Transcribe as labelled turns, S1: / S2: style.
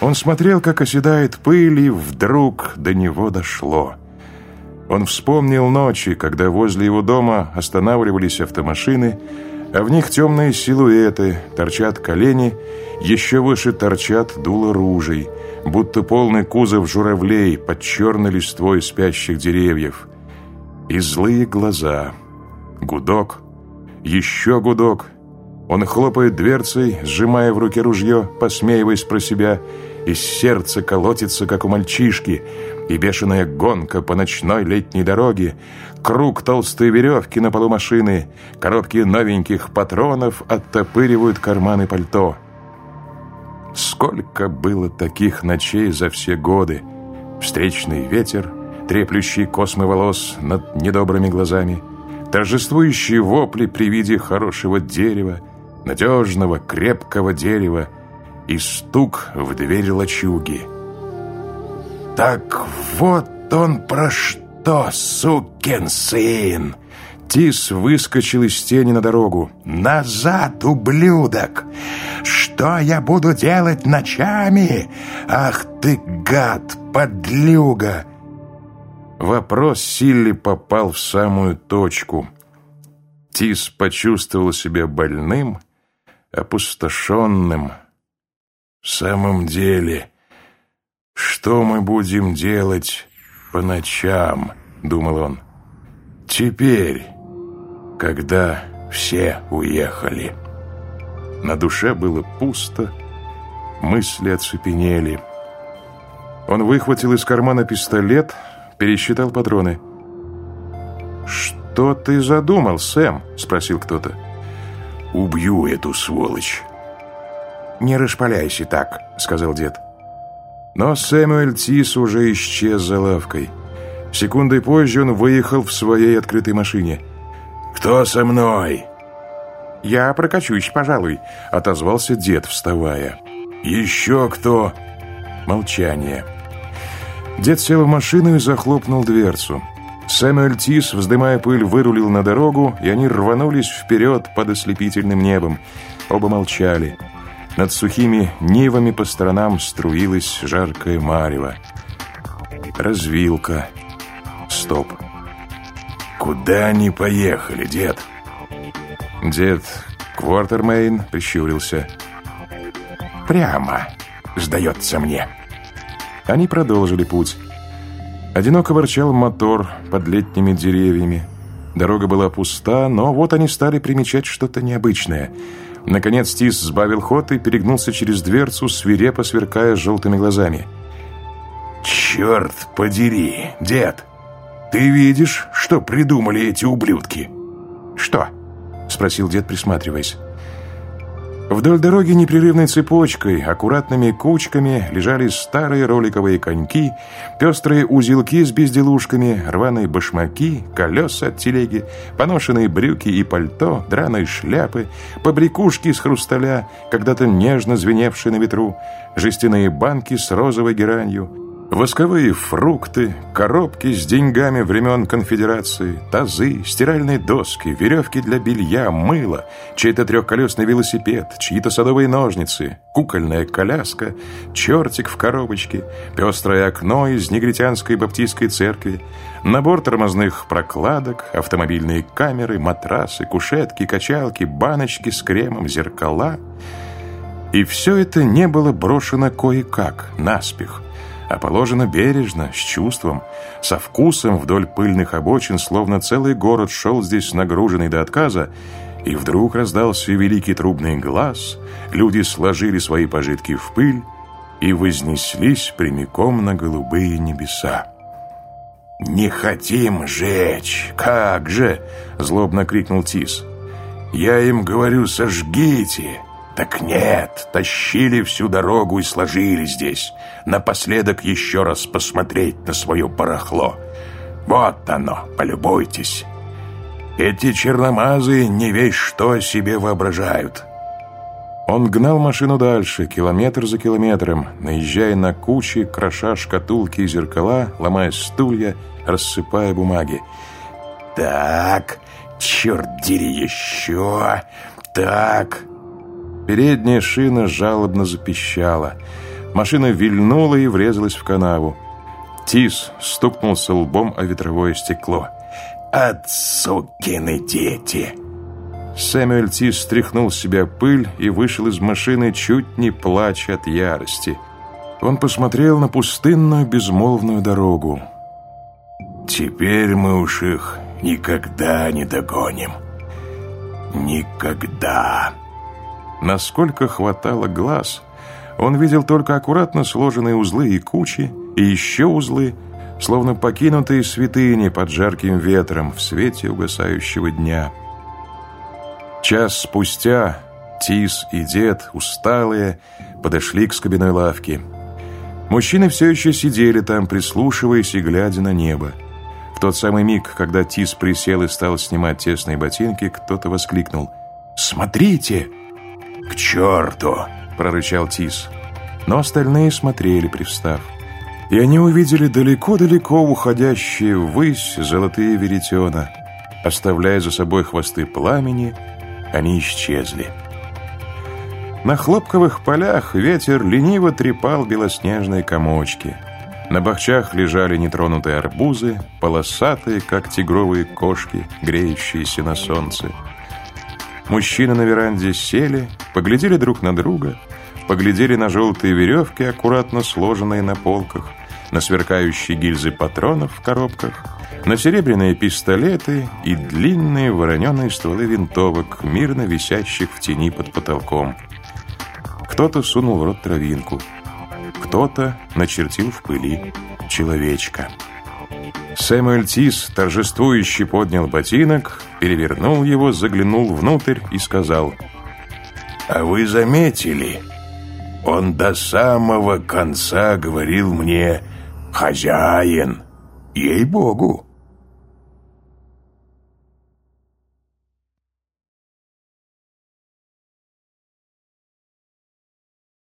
S1: Он смотрел, как оседает пыль, и вдруг до него дошло. Он вспомнил ночи, когда возле его дома останавливались автомашины, а в них темные силуэты, торчат колени, еще выше торчат дуло ружей, будто полный кузов журавлей под черной листвой спящих деревьев. И злые глаза. Гудок. Еще гудок. Он хлопает дверцей, сжимая в руке ружье, посмеиваясь про себя, и сердце колотится, как у мальчишки, и бешеная гонка по ночной летней дороге, круг толстой веревки на полу машины, коробки новеньких патронов оттопыривают карманы пальто. Сколько было таких ночей за все годы! Встречный ветер, треплющий космы волос над недобрыми глазами, торжествующие вопли при виде хорошего дерева, надежного, крепкого дерева и стук в дверь лачуги. «Так вот он про что, сукин сын!» Тис выскочил из тени на дорогу. «Назад, ублюдок! Что я буду делать ночами? Ах ты, гад, подлюга!» Вопрос Силли попал в самую точку. Тис почувствовал себя больным, опустошенным. «В самом деле, что мы будем делать по ночам?» — думал он. «Теперь, когда все уехали». На душе было пусто, мысли оцепенели. Он выхватил из кармана пистолет, пересчитал патроны. «Что ты задумал, Сэм?» — спросил кто-то. «Убью эту сволочь». «Не распаляйся так», — сказал дед. Но Сэмюэль Тис уже исчез за лавкой. Секундой позже он выехал в своей открытой машине. «Кто со мной?» «Я прокачусь, пожалуй», — отозвался дед, вставая. «Еще кто?» Молчание. Дед сел в машину и захлопнул дверцу. Сэмюэль Тис, вздымая пыль, вырулил на дорогу, и они рванулись вперед под ослепительным небом. Оба молчали. Над сухими нивами по сторонам струилась жаркое марево. Развилка. Стоп. «Куда они поехали, дед?» Дед Квартермейн прищурился. «Прямо, сдается мне». Они продолжили путь. Одиноко ворчал мотор под летними деревьями. Дорога была пуста, но вот они стали примечать что-то необычное. Наконец Тис сбавил ход и перегнулся через дверцу, свирепо сверкая желтыми глазами. «Черт подери, дед! Ты видишь, что придумали эти ублюдки?» «Что?» — спросил дед, присматриваясь. Вдоль дороги непрерывной цепочкой, аккуратными кучками лежали старые роликовые коньки, пестрые узелки с безделушками, рваные башмаки, колеса от телеги, поношенные брюки и пальто, драные шляпы, побрякушки из хрусталя, когда-то нежно звеневшие на ветру, жестяные банки с розовой геранью, Восковые фрукты, коробки с деньгами времен конфедерации, тазы, стиральные доски, веревки для белья, мыло, чей-то трехколесный велосипед, чьи-то садовые ножницы, кукольная коляска, чертик в коробочке, пестрое окно из негритянской баптистской церкви, набор тормозных прокладок, автомобильные камеры, матрасы, кушетки, качалки, баночки с кремом, зеркала. И все это не было брошено кое-как, наспех, а положено бережно, с чувством, со вкусом вдоль пыльных обочин, словно целый город шел здесь нагруженный до отказа, и вдруг раздался великий трубный глаз, люди сложили свои пожитки в пыль и вознеслись прямиком на голубые небеса. «Не хотим жечь! Как же!» — злобно крикнул Тис. «Я им говорю, сожгите!» Так нет, тащили всю дорогу и сложили здесь. Напоследок еще раз посмотреть на свое барахло. Вот оно, полюбуйтесь. Эти черномазы не весь что себе воображают. Он гнал машину дальше, километр за километром, наезжая на кучи, кроша шкатулки и зеркала, ломая стулья, рассыпая бумаги. «Так, черт дери еще! Так!» Передняя шина жалобно запищала. Машина вильнула и врезалась в канаву. Тис стукнулся лбом о ветровое стекло.
S2: «От сукины дети!»
S1: Сэмюэль Тис стряхнул с себя пыль и вышел из машины, чуть не плача от ярости. Он посмотрел на пустынную безмолвную дорогу.
S2: «Теперь мы уж их никогда не догоним. Никогда!»
S1: Насколько хватало глаз, он видел только аккуратно сложенные узлы и кучи, и еще узлы, словно покинутые святыни под жарким ветром в свете угасающего дня. Час спустя Тис и дед, усталые, подошли к скобяной лавке. Мужчины все еще сидели там, прислушиваясь и глядя на небо. В тот самый миг, когда Тис присел и стал снимать тесные ботинки, кто-то воскликнул «Смотрите!»
S2: «К черту!»
S1: – прорычал Тис. Но остальные смотрели, привстав. И они увидели далеко-далеко уходящие ввысь золотые веретена. Оставляя за собой хвосты пламени, они исчезли. На хлопковых полях ветер лениво трепал белоснежные комочки. На бахчах лежали нетронутые арбузы, полосатые, как тигровые кошки, греющиеся на солнце. Мужчины на веранде сели, поглядели друг на друга, поглядели на желтые веревки, аккуратно сложенные на полках, на сверкающие гильзы патронов в коробках, на серебряные пистолеты и длинные вороненые стволы винтовок, мирно висящих в тени под потолком. Кто-то сунул в рот травинку, кто-то начертил в пыли человечка. Сэмюэль Тис торжествующе поднял ботинок, перевернул его, заглянул внутрь и сказал
S2: «А вы заметили? Он до самого конца говорил мне «хозяин». Ей-богу!»